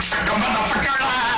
Like a motherfucker.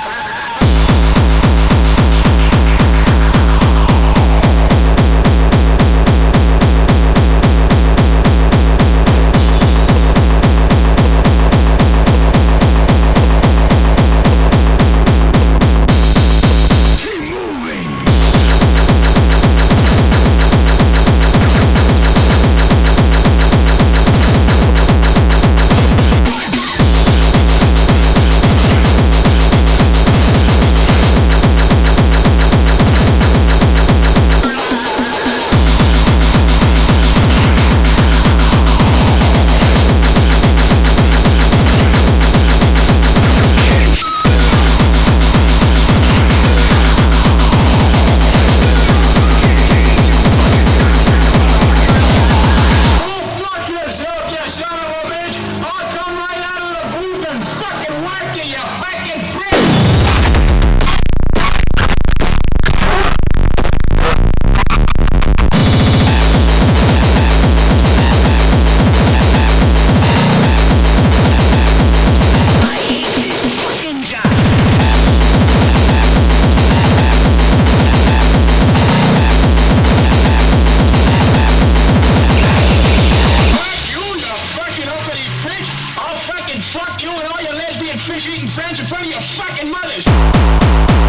I'll come right out of the booth and fucking whack you, you fucking fish-eating friends in front of your fucking mothers!